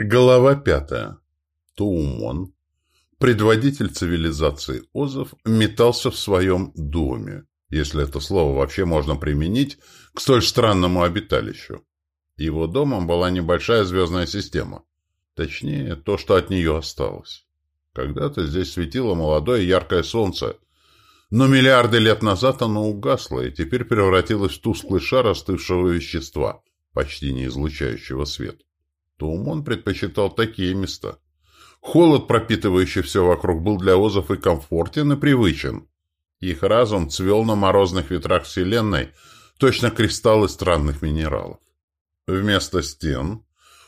Глава пятая. Туумон, предводитель цивилизации Озов, метался в своем доме, если это слово вообще можно применить к столь странному обиталищу. Его домом была небольшая звездная система. Точнее, то, что от нее осталось. Когда-то здесь светило молодое яркое солнце, но миллиарды лет назад оно угасло и теперь превратилось в тусклый шар остывшего вещества, почти не излучающего свет. Тумон предпочитал такие места. Холод, пропитывающий все вокруг, был для озов и комфортен, и привычен. Их разум цвел на морозных ветрах Вселенной, точно кристаллы странных минералов. Вместо стен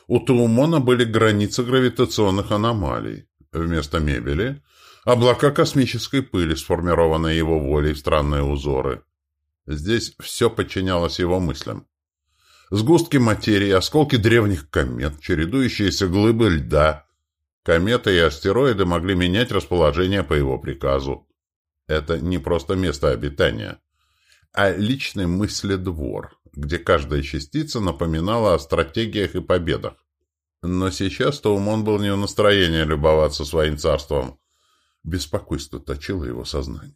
у Туумона были границы гравитационных аномалий. Вместо мебели – облака космической пыли, сформированные его волей в странные узоры. Здесь все подчинялось его мыслям. Сгустки материи, осколки древних комет, чередующиеся глыбы льда. Кометы и астероиды могли менять расположение по его приказу. Это не просто место обитания, а личный мыследвор, где каждая частица напоминала о стратегиях и победах. Но сейчас Таумон был не в настроении любоваться своим царством. Беспокойство точило его сознание.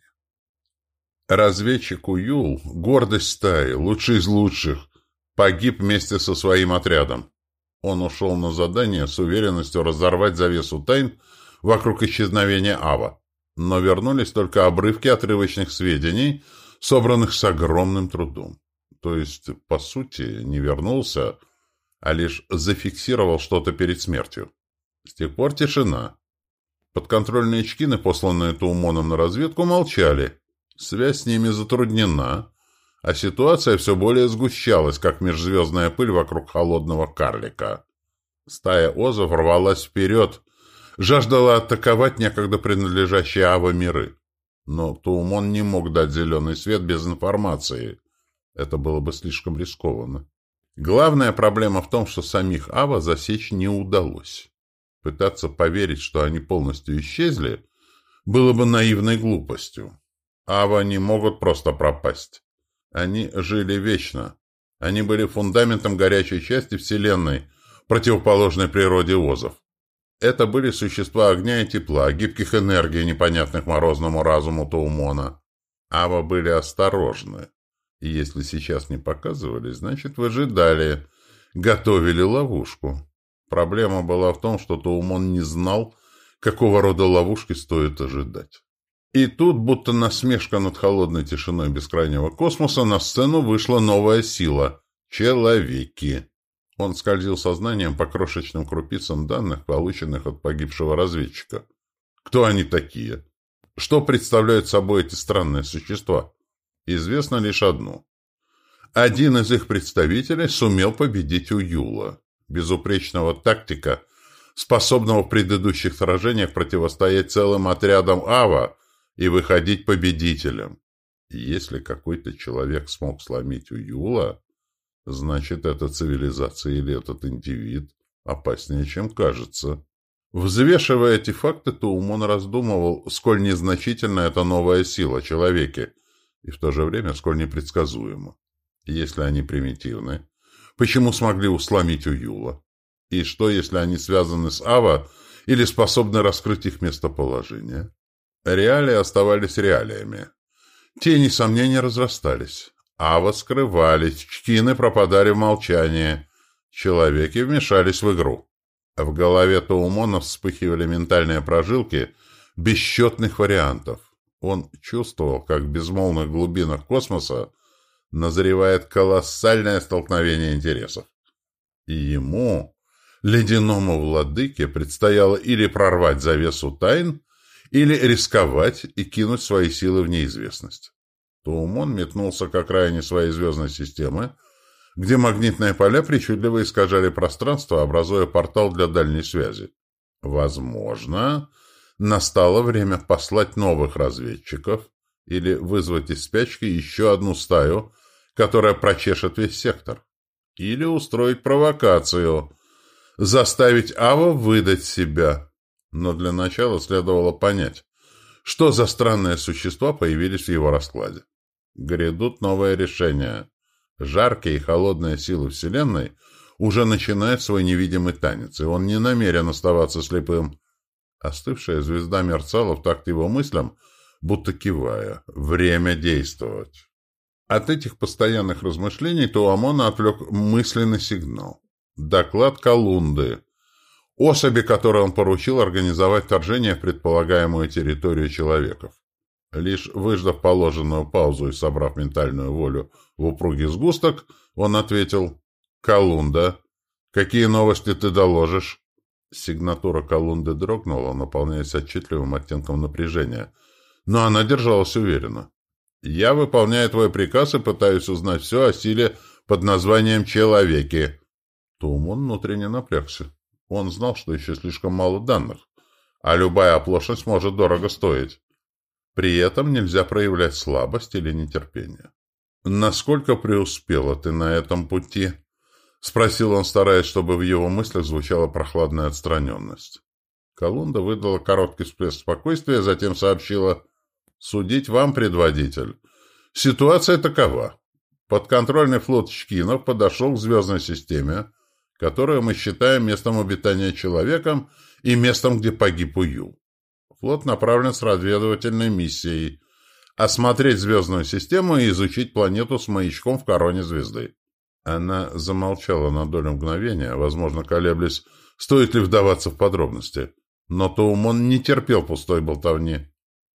Разведчик Уюл, гордость стаи, лучший из лучших, Погиб вместе со своим отрядом. Он ушел на задание с уверенностью разорвать завесу тайн вокруг исчезновения Ава. Но вернулись только обрывки отрывочных сведений, собранных с огромным трудом. То есть, по сути, не вернулся, а лишь зафиксировал что-то перед смертью. С тех пор тишина. Подконтрольные чкины, посланные Туумоном на разведку, молчали. Связь с ними затруднена, а ситуация все более сгущалась, как межзвездная пыль вокруг холодного карлика. Стая озов рвалась вперед, жаждала атаковать некогда принадлежащие Ава миры. Но Туумон не мог дать зеленый свет без информации. Это было бы слишком рискованно. Главная проблема в том, что самих Ава засечь не удалось. Пытаться поверить, что они полностью исчезли, было бы наивной глупостью. Ава не могут просто пропасть. Они жили вечно. Они были фундаментом горячей части Вселенной, противоположной природе озов. Это были существа огня и тепла, гибких энергий, непонятных морозному разуму Таумона. Ава были осторожны. И если сейчас не показывали, значит, выжидали, готовили ловушку. Проблема была в том, что Таумон не знал, какого рода ловушки стоит ожидать. И тут, будто насмешка над холодной тишиной бескрайнего космоса, на сцену вышла новая сила — человеки. Он скользил сознанием по крошечным крупицам данных, полученных от погибшего разведчика. Кто они такие? Что представляют собой эти странные существа? Известно лишь одно. Один из их представителей сумел победить Уюла, безупречного тактика, способного в предыдущих сражениях противостоять целым отрядам Ава, и выходить победителем. Если какой-то человек смог сломить Уюла, значит, эта цивилизация или этот индивид опаснее, чем кажется. Взвешивая эти факты, Туумон раздумывал, сколь незначительна эта новая сила человеке, и в то же время сколь непредсказуема. Если они примитивны, почему смогли усломить Уюла? И что, если они связаны с Ава или способны раскрыть их местоположение? Реалии оставались реалиями. Тени сомнений разрастались. Ава скрывались, чкины пропадали в молчании. Человеки вмешались в игру. В голове Таумона вспыхивали ментальные прожилки бесчетных вариантов. Он чувствовал, как в безмолвных глубинах космоса назревает колоссальное столкновение интересов. И ему, ледяному владыке, предстояло или прорвать завесу тайн, или рисковать и кинуть свои силы в неизвестность. Туумон метнулся к окраине своей звездной системы, где магнитные поля причудливо искажали пространство, образуя портал для дальней связи. Возможно, настало время послать новых разведчиков или вызвать из спячки еще одну стаю, которая прочешет весь сектор. Или устроить провокацию, заставить Ава выдать себя, но для начала следовало понять, что за странные существа появились в его раскладе. Грядут новые решения. Жаркие и холодные силы Вселенной уже начинает свой невидимый танец, и он не намерен оставаться слепым. Остывшая звезда мерцала в такт его мыслям, будто кивая. Время действовать. От этих постоянных размышлений Туамона отвлек мысленный сигнал. Доклад Колунды. Особи, которой он поручил организовать вторжение в предполагаемую территорию человеков. Лишь выждав положенную паузу и собрав ментальную волю в упругий сгусток, он ответил «Колунда, какие новости ты доложишь?» Сигнатура Колунды дрогнула, наполняясь отчетливым оттенком напряжения, но она держалась уверенно. «Я выполняю твой приказ и пытаюсь узнать все о силе под названием «человеки». Тумон внутренне напрягся. Он знал, что еще слишком мало данных, а любая оплошность может дорого стоить. При этом нельзя проявлять слабость или нетерпение. «Насколько преуспела ты на этом пути?» — спросил он, стараясь, чтобы в его мыслях звучала прохладная отстраненность. Колунда выдала короткий всплеск спокойствия, затем сообщила «Судить вам, предводитель. Ситуация такова. Подконтрольный флот Чкинов подошел к звездной системе, которую мы считаем местом обитания человеком и местом, где погиб Уюл. Флот направлен с разведывательной миссией осмотреть звездную систему и изучить планету с маячком в короне звезды. Она замолчала на долю мгновения, возможно, колеблясь, стоит ли вдаваться в подробности. Но Таумон не терпел пустой болтовни.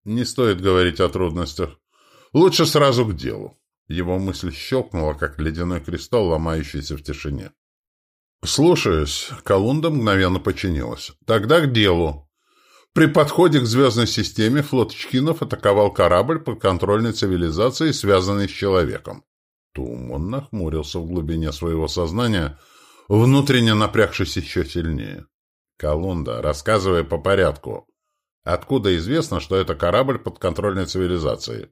Не стоит говорить о трудностях. Лучше сразу к делу. Его мысль щелкнула, как ледяной кристалл, ломающийся в тишине. «Слушаюсь». Колунда мгновенно подчинилась. «Тогда к делу. При подходе к звездной системе флот Чкинов атаковал корабль подконтрольной цивилизации, связанный с человеком. Тумон нахмурился в глубине своего сознания, внутренне напрягшись еще сильнее. Колунда, рассказывая по порядку. Откуда известно, что это корабль подконтрольной цивилизации?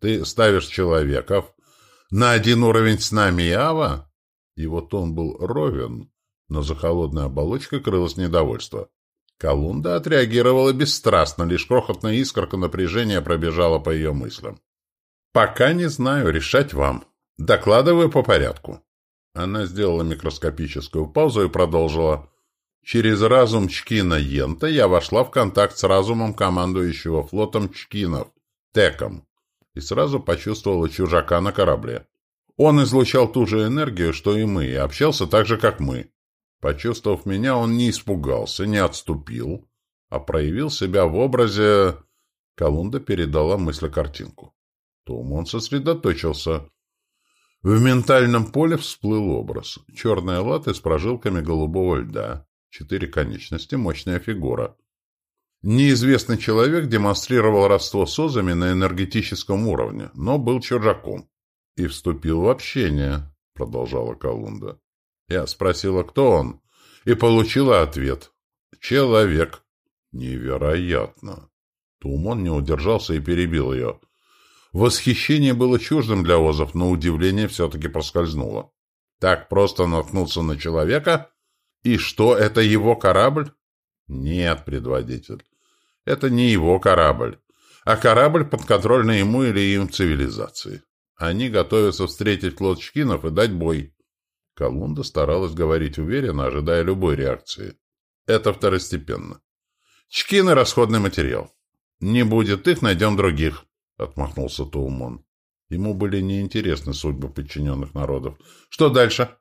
Ты ставишь человеков на один уровень с нами Ава? Его тон был ровен, но за холодной оболочкой крылось недовольство. Колунда отреагировала бесстрастно, лишь крохотная искорка напряжения пробежала по ее мыслям. «Пока не знаю, решать вам. Докладываю по порядку». Она сделала микроскопическую паузу и продолжила. «Через разум Чкина Йента я вошла в контакт с разумом командующего флотом Чкинов, Теком, и сразу почувствовала чужака на корабле. Он излучал ту же энергию, что и мы, и общался так же, как мы. Почувствовав меня, он не испугался, не отступил, а проявил себя в образе... Колунда передала мысль-картинку. Тумон сосредоточился. В ментальном поле всплыл образ. Черная лата с прожилками голубого льда. Четыре конечности, мощная фигура. Неизвестный человек демонстрировал родство с озами на энергетическом уровне, но был чужаком. И вступил в общение, продолжала Колунда. Я спросила, кто он, и получила ответ. Человек. Невероятно. Тумон не удержался и перебил ее. Восхищение было чуждым для Озов, но удивление все-таки проскользнуло. Так просто наткнуться на человека? И что, это его корабль? Нет, предводитель. Это не его корабль, а корабль, подконтрольный ему или им цивилизации. Они готовятся встретить флот Чкинов и дать бой. Колунда старалась говорить уверенно, ожидая любой реакции. Это второстепенно. Чкины – расходный материал. Не будет их, найдем других, – отмахнулся Туумон. Ему были неинтересны судьбы подчиненных народов. Что дальше?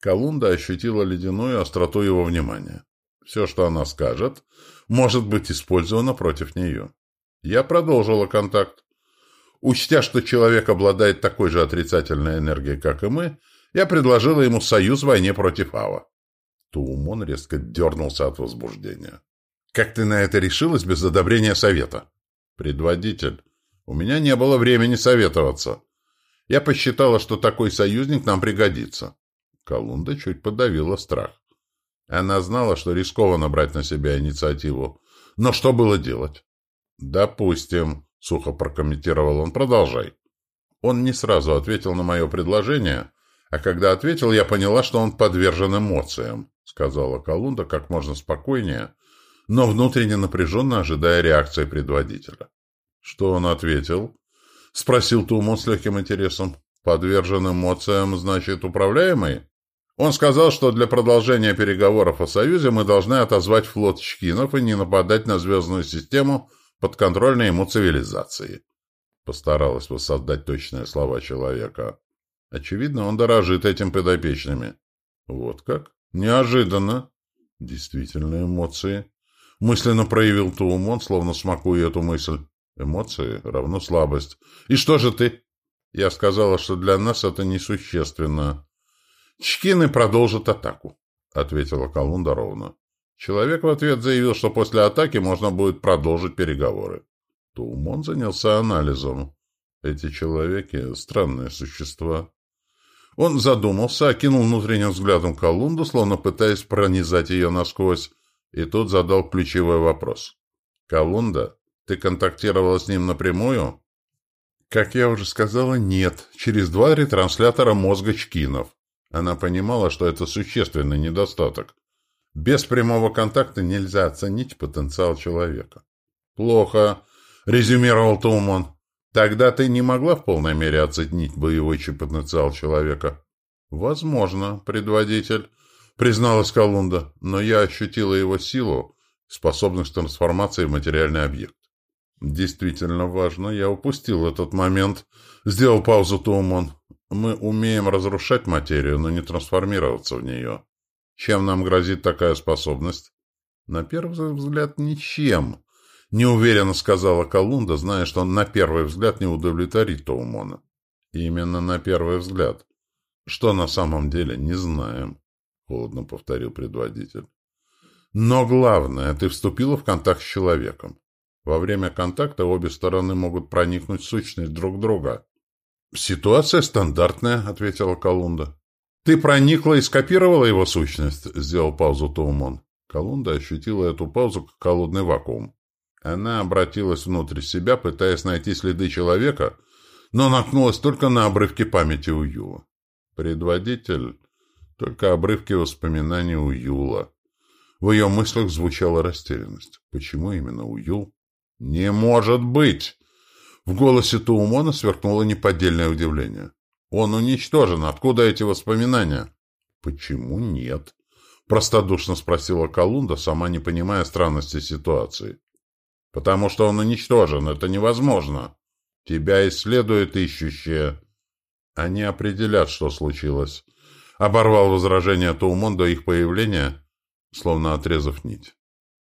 Колунда ощутила ледяную остроту его внимания. Все, что она скажет, может быть использовано против нее. Я продолжила контакт. Учтя, что человек обладает такой же отрицательной энергией, как и мы, я предложила ему союз в войне против Ава. Туумон резко дернулся от возбуждения. «Как ты на это решилась без одобрения совета?» «Предводитель, у меня не было времени советоваться. Я посчитала, что такой союзник нам пригодится». Колунда чуть подавила страх. Она знала, что рискованно брать на себя инициативу. Но что было делать? «Допустим», — сухо прокомментировал он, — «продолжай». Он не сразу ответил на мое предложение, а когда ответил, я поняла, что он подвержен эмоциям, сказала Колунда как можно спокойнее, но внутренне напряженно ожидая реакции предводителя. Что он ответил? Спросил Тумон с легким интересом. Подвержен эмоциям, значит, управляемый? Он сказал, что для продолжения переговоров о Союзе мы должны отозвать флот Чкинов и не нападать на звездную систему подконтрольной ему цивилизации. Постаралась воссоздать точные слова человека. Очевидно, он дорожит этим подопечными. Вот как? Неожиданно. Действительно эмоции. Мысленно проявил Туумон, словно смакуя эту мысль. Эмоции равно слабость. И что же ты? Я сказала, что для нас это несущественно. Чкины продолжат атаку, ответила Колунда ровно. Человек в ответ заявил, что после атаки можно будет продолжить переговоры. Туумон занялся анализом. Эти человеки — странные существа. Он задумался, окинул внутренним взглядом Колунду, словно пытаясь пронизать ее насквозь, и тут задал ключевой вопрос. «Колунда, ты контактировала с ним напрямую?» Как я уже сказала, нет. Через два ретранслятора мозга Чкинов. Она понимала, что это существенный недостаток. Без прямого контакта нельзя оценить потенциал человека. «Плохо», — резюмировал Туман. «Тогда ты не могла в полной мере оценить боевой потенциал человека?» «Возможно, предводитель», — призналась Колунда, «но я ощутила его силу, способность трансформации в материальный объект. Действительно важно. Я упустил этот момент. Сделал паузу Тумон. Мы умеем разрушать материю, но не трансформироваться в нее. Чем нам грозит такая способность? На первый взгляд, ничем. Неуверенно сказала Колунда, зная, что он на первый взгляд не удовлетворит Таумона. Именно на первый взгляд. Что на самом деле, не знаем, холодно повторил предводитель. Но главное, ты вступила в контакт с человеком. Во время контакта обе стороны могут проникнуть в сущность друг друга. «Ситуация стандартная», — ответила Колунда. «Ты проникла и скопировала его сущность?» — сделал паузу Таумон. Колунда ощутила эту паузу как холодный вакуум. Она обратилась внутрь себя, пытаясь найти следы человека, но наткнулась только на обрывки памяти у Юла. Предводитель — только обрывки воспоминаний у Юла. В ее мыслях звучала растерянность. Почему именно у Юл? «Не может быть!» В голосе Туумона сверкнуло неподдельное удивление. «Он уничтожен. Откуда эти воспоминания?» «Почему нет?» Простодушно спросила Колунда, сама не понимая странности ситуации. «Потому что он уничтожен. Это невозможно. Тебя исследуют ищущие. Они определят, что случилось». Оборвал возражение Туумон до их появления, словно отрезав нить.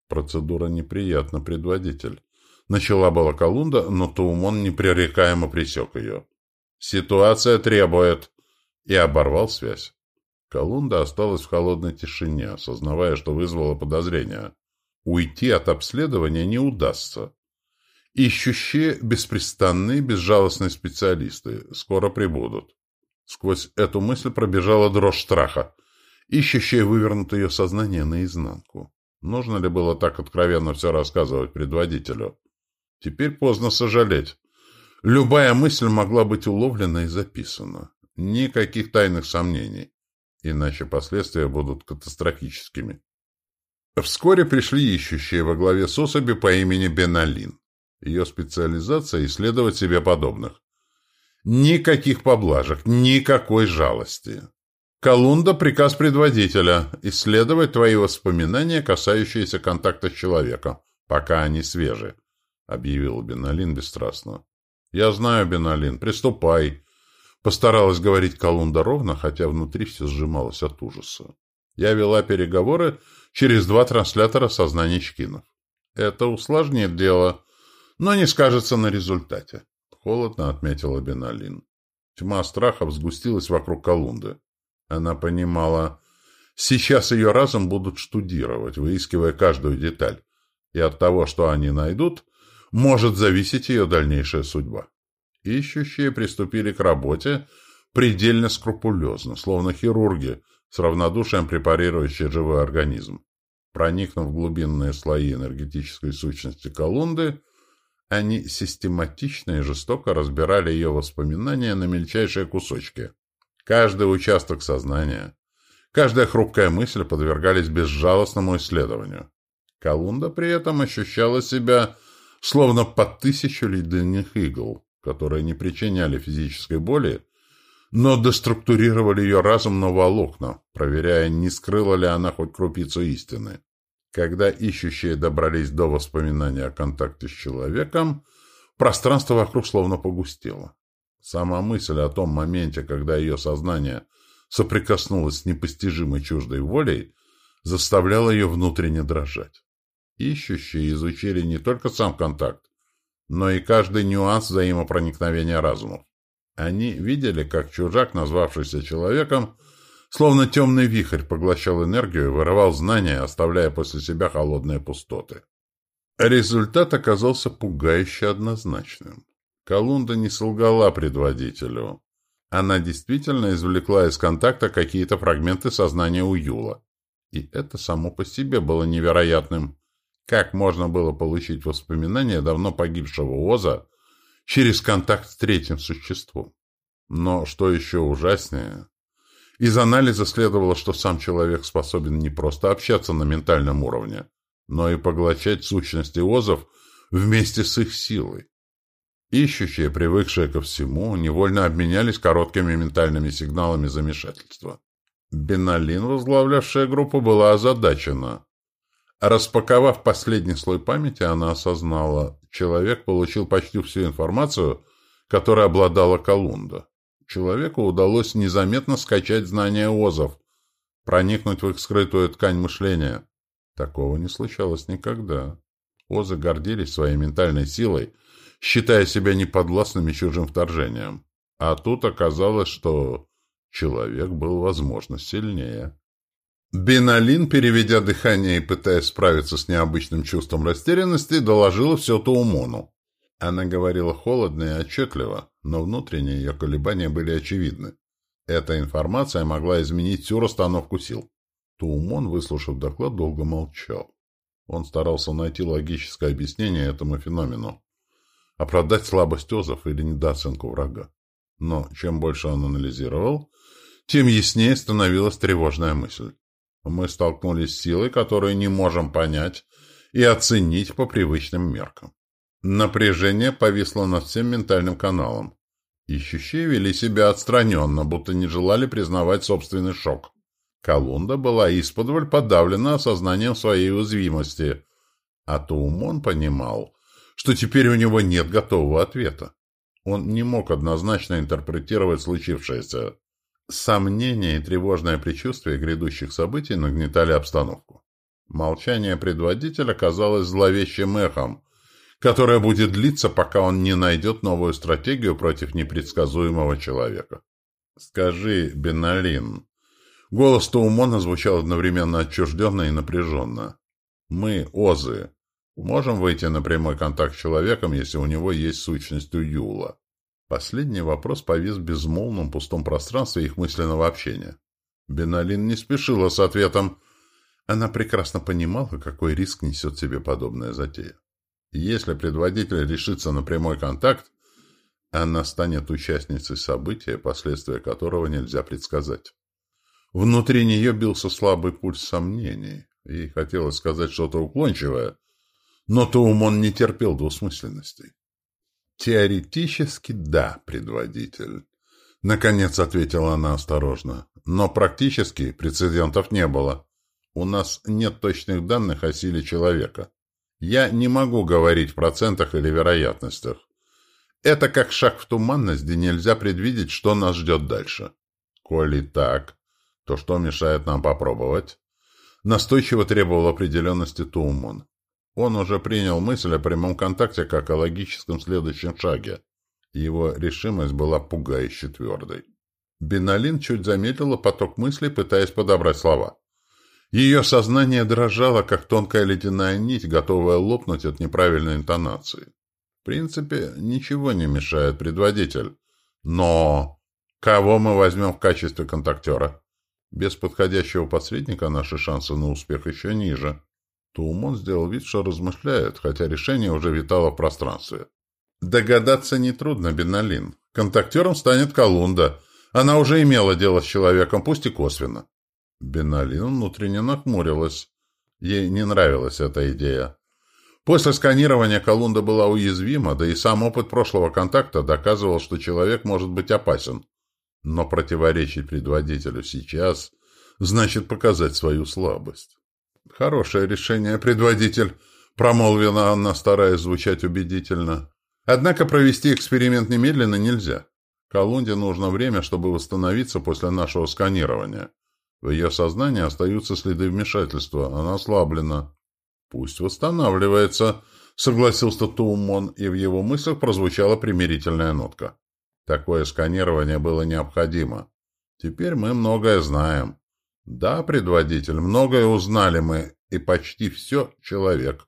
Процедура неприятна, предводитель. Начала была Колунда, но Туумон непререкаемо пресек ее. «Ситуация требует...» И оборвал связь. Колунда осталась в холодной тишине, осознавая, что вызвало подозрение. Уйти от обследования не удастся. Ищущие, беспрестанные, безжалостные специалисты скоро прибудут. Сквозь эту мысль пробежала дрожь страха. Ищущие вывернут ее сознание наизнанку. Нужно ли было так откровенно все рассказывать предводителю? Теперь поздно сожалеть. Любая мысль могла быть уловлена и записана. Никаких тайных сомнений. Иначе последствия будут катастрофическими. Вскоре пришли ищущие во главе с особи по имени Беналин. Ее специализация – исследовать себе подобных. Никаких поблажек, никакой жалости. Колунда – приказ предводителя – исследовать твои воспоминания, касающиеся контакта с человеком, пока они свежи. — объявил Беналин бесстрастно. «Я знаю, Беналин, приступай!» Постаралась говорить Колунда ровно, хотя внутри все сжималось от ужаса. Я вела переговоры через два транслятора сознания Чкинов. Это усложнит дело, но не скажется на результате. Холодно отметила Беналин. Тьма страхов сгустилась вокруг Колунды. Она понимала, сейчас ее разум будут штудировать, выискивая каждую деталь. И от того, что они найдут, может зависеть ее дальнейшая судьба. Ищущие приступили к работе предельно скрупулезно, словно хирурги, с равнодушием препарирующие живой организм. Проникнув в глубинные слои энергетической сущности Колунды, они систематично и жестоко разбирали ее воспоминания на мельчайшие кусочки. Каждый участок сознания, каждая хрупкая мысль подвергались безжалостному исследованию. Колунда при этом ощущала себя словно по тысячу ледяных игл, которые не причиняли физической боли, но деструктурировали ее разум на волокна, проверяя, не скрыла ли она хоть крупицу истины. Когда ищущие добрались до воспоминания о контакте с человеком, пространство вокруг словно погустело. Сама мысль о том моменте, когда ее сознание соприкоснулось с непостижимой чуждой волей, заставляла ее внутренне дрожать. Ищущие изучили не только сам контакт, но и каждый нюанс взаимопроникновения разумов. Они видели, как чужак, назвавшийся человеком, словно темный вихрь поглощал энергию и вырывал знания, оставляя после себя холодные пустоты. Результат оказался пугающе однозначным. Колунда не солгала предводителю. Она действительно извлекла из контакта какие-то фрагменты сознания у Юла. И это само по себе было невероятным. Как можно было получить воспоминания давно погибшего Оза через контакт с третьим существом? Но что еще ужаснее, из анализа следовало, что сам человек способен не просто общаться на ментальном уровне, но и поглощать сущности Озов вместе с их силой. Ищущие, привыкшие ко всему, невольно обменялись короткими ментальными сигналами замешательства. Беналин, возглавлявшая группу, была озадачена. Распаковав последний слой памяти, она осознала, человек получил почти всю информацию, которой обладала Колунда. Человеку удалось незаметно скачать знания ОЗов, проникнуть в их скрытую ткань мышления. Такого не случалось никогда. Озы гордились своей ментальной силой, считая себя неподвластными чужим вторжением. А тут оказалось, что человек был, возможно, сильнее. Беналин, переведя дыхание и пытаясь справиться с необычным чувством растерянности, доложила все Таумону. Она говорила холодно и отчетливо, но внутренние ее колебания были очевидны. Эта информация могла изменить всю расстановку сил. Таумон, выслушав доклад, долго молчал. Он старался найти логическое объяснение этому феномену. Оправдать слабость озов или недооценку врага. Но чем больше он анализировал, тем яснее становилась тревожная мысль. Мы столкнулись с силой, которую не можем понять и оценить по привычным меркам. Напряжение повисло над всем ментальным каналом. Ищущие вели себя отстраненно, будто не желали признавать собственный шок. Колунда была исподволь подавлена осознанием своей уязвимости, а Туумон понимал, что теперь у него нет готового ответа. Он не мог однозначно интерпретировать случившееся. Сомнения и тревожное предчувствие грядущих событий нагнетали обстановку. Молчание предводителя казалось зловещим эхом, которое будет длиться, пока он не найдет новую стратегию против непредсказуемого человека. «Скажи, Беналин...» Голос Таумона звучал одновременно отчужденно и напряженно. «Мы, Озы, можем выйти на прямой контакт с человеком, если у него есть сущность Юла?» Последний вопрос повис в безмолвном пустом пространстве их мысленного общения. Беналин не спешила с ответом. Она прекрасно понимала, какой риск несет себе подобная затея. Если предводитель решится на прямой контакт, она станет участницей события, последствия которого нельзя предсказать. Внутри нее бился слабый пульс сомнений. Ей хотелось сказать что-то уклончивое, но Таумон не терпел двусмысленностей. «Теоретически да, предводитель», — наконец ответила она осторожно. «Но практически прецедентов не было. У нас нет точных данных о силе человека. Я не могу говорить в процентах или вероятностях. Это как шаг в туманность, где нельзя предвидеть, что нас ждет дальше. Коли так, то что мешает нам попробовать?» Настойчиво требовал определенности Туумон. Он уже принял мысль о прямом контакте как о логическом следующем шаге. Его решимость была пугающе твердой. Беналин чуть заметила поток мыслей, пытаясь подобрать слова. Ее сознание дрожало, как тонкая ледяная нить, готовая лопнуть от неправильной интонации. В принципе, ничего не мешает предводитель. Но кого мы возьмем в качестве контактера? Без подходящего посредника наши шансы на успех еще ниже. Туумон сделал вид, что размышляет, хотя решение уже витало в пространстве. Догадаться нетрудно, Беналин. Контактером станет Колунда. Она уже имела дело с человеком, пусть и косвенно. Беналин внутренне нахмурилась. Ей не нравилась эта идея. После сканирования Колунда была уязвима, да и сам опыт прошлого контакта доказывал, что человек может быть опасен. Но противоречить предводителю сейчас значит показать свою слабость. «Хорошее решение, предводитель», — промолвила она, стараясь звучать убедительно. «Однако провести эксперимент немедленно нельзя. Колунде нужно время, чтобы восстановиться после нашего сканирования. В ее сознании остаются следы вмешательства, она ослаблена». «Пусть восстанавливается», — согласился Туумон, и в его мыслях прозвучала примирительная нотка. Такое сканирование было необходимо. Теперь мы многое знаем. Да, предводитель, многое узнали мы, и почти все человек.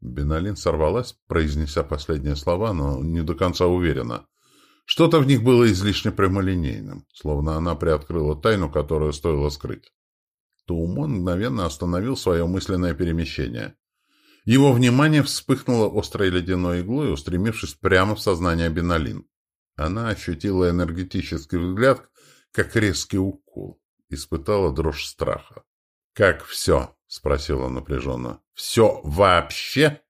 Беналин сорвалась, произнеся последние слова, но не до конца уверенно. Что-то в них было излишне прямолинейным, словно она приоткрыла тайну, которую стоило скрыть. Туумон мгновенно остановил свое мысленное перемещение. Его внимание вспыхнуло острой ледяной иглой, устремившись прямо в сознание Беналин. Она ощутила энергетический взгляд, как резкий укол. Испытала дрожь страха. «Как все?» — спросила напряженно. «Все вообще?»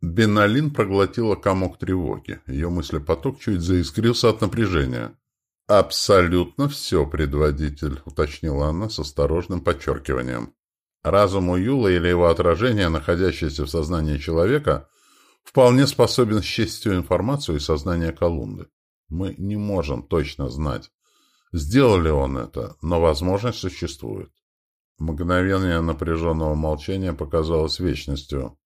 Беналин проглотила комок тревоги. Ее мыслепоток чуть заискрился от напряжения. «Абсолютно все, предводитель», — уточнила она с осторожным подчеркиванием. Разум у Юла или его отражение, находящееся в сознании человека, вполне способен счесть всю информацию из сознания Колунды. Мы не можем точно знать, сделал ли он это, но возможность существует. Мгновение напряженного молчания показалось вечностью.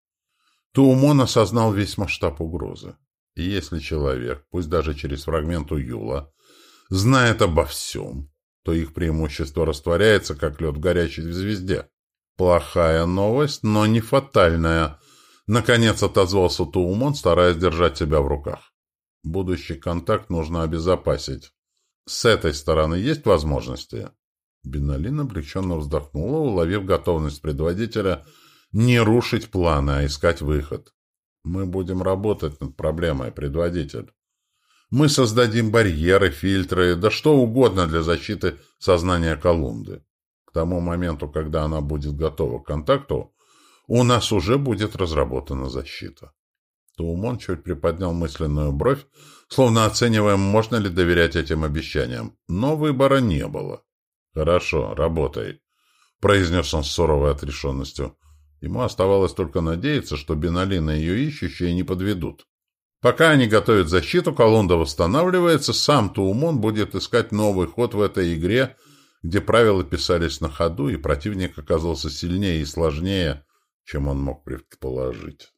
Туумон осознал весь масштаб угрозы. И если человек, пусть даже через фрагмент Юла, знает обо всем, то их преимущество растворяется, как лед в горячей звезде. Плохая новость, но не фатальная. Наконец отозвался Туумон, стараясь держать себя в руках. Будущий контакт нужно обезопасить. С этой стороны есть возможности?» Беналин облегченно вздохнула, уловив готовность предводителя не рушить планы, а искать выход. «Мы будем работать над проблемой, предводитель. Мы создадим барьеры, фильтры, да что угодно для защиты сознания Колумды. К тому моменту, когда она будет готова к контакту, у нас уже будет разработана защита». Туумон чуть приподнял мысленную бровь, словно оценивая, можно ли доверять этим обещаниям. Но выбора не было. «Хорошо, работай», — произнес он с суровой отрешенностью. Ему оставалось только надеяться, что Беналина и ее ищущие не подведут. Пока они готовят защиту, Колонда восстанавливается, сам Туумон будет искать новый ход в этой игре, где правила писались на ходу, и противник оказался сильнее и сложнее, чем он мог предположить.